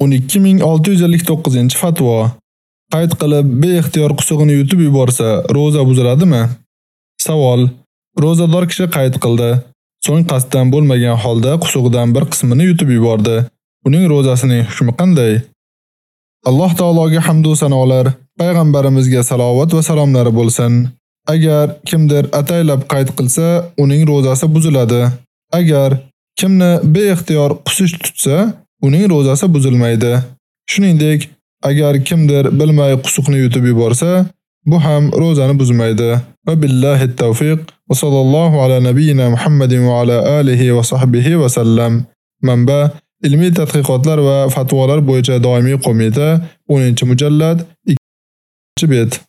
12659-fatvo. Qayd qilib beixtiyor qusug'ini yutib yuborsa, roza buziladimi? Savol: Rozador kishi qayd qildi. So'ng qasddan bo'lmagan holda qusug'idan bir qismini yutib yubordi. Uning rozasining hukmi qanday? Alloh taologa hamd va sanolar, payg'ambarimizga salovat va salomlari bo'lsin. Agar kimdir ataylab qayd qilsa, uning rozasi buziladi. Agar kimni beixtiyor qusish tutsa, uning rozasi buzilmaydi. Shuningdek, agar kimdir bilmay qusuqni yutib yuborsa, bu ham rozani buzmaydi. Va billahi tawfiq va sallallohu ala nabiyina Muhammadin va ala alihi va sahbihi va sallam. Manba Ilmiy tadqiqotlar va fatvolar bo'yicha doimiy qo'mita 10-mujallad 2-bet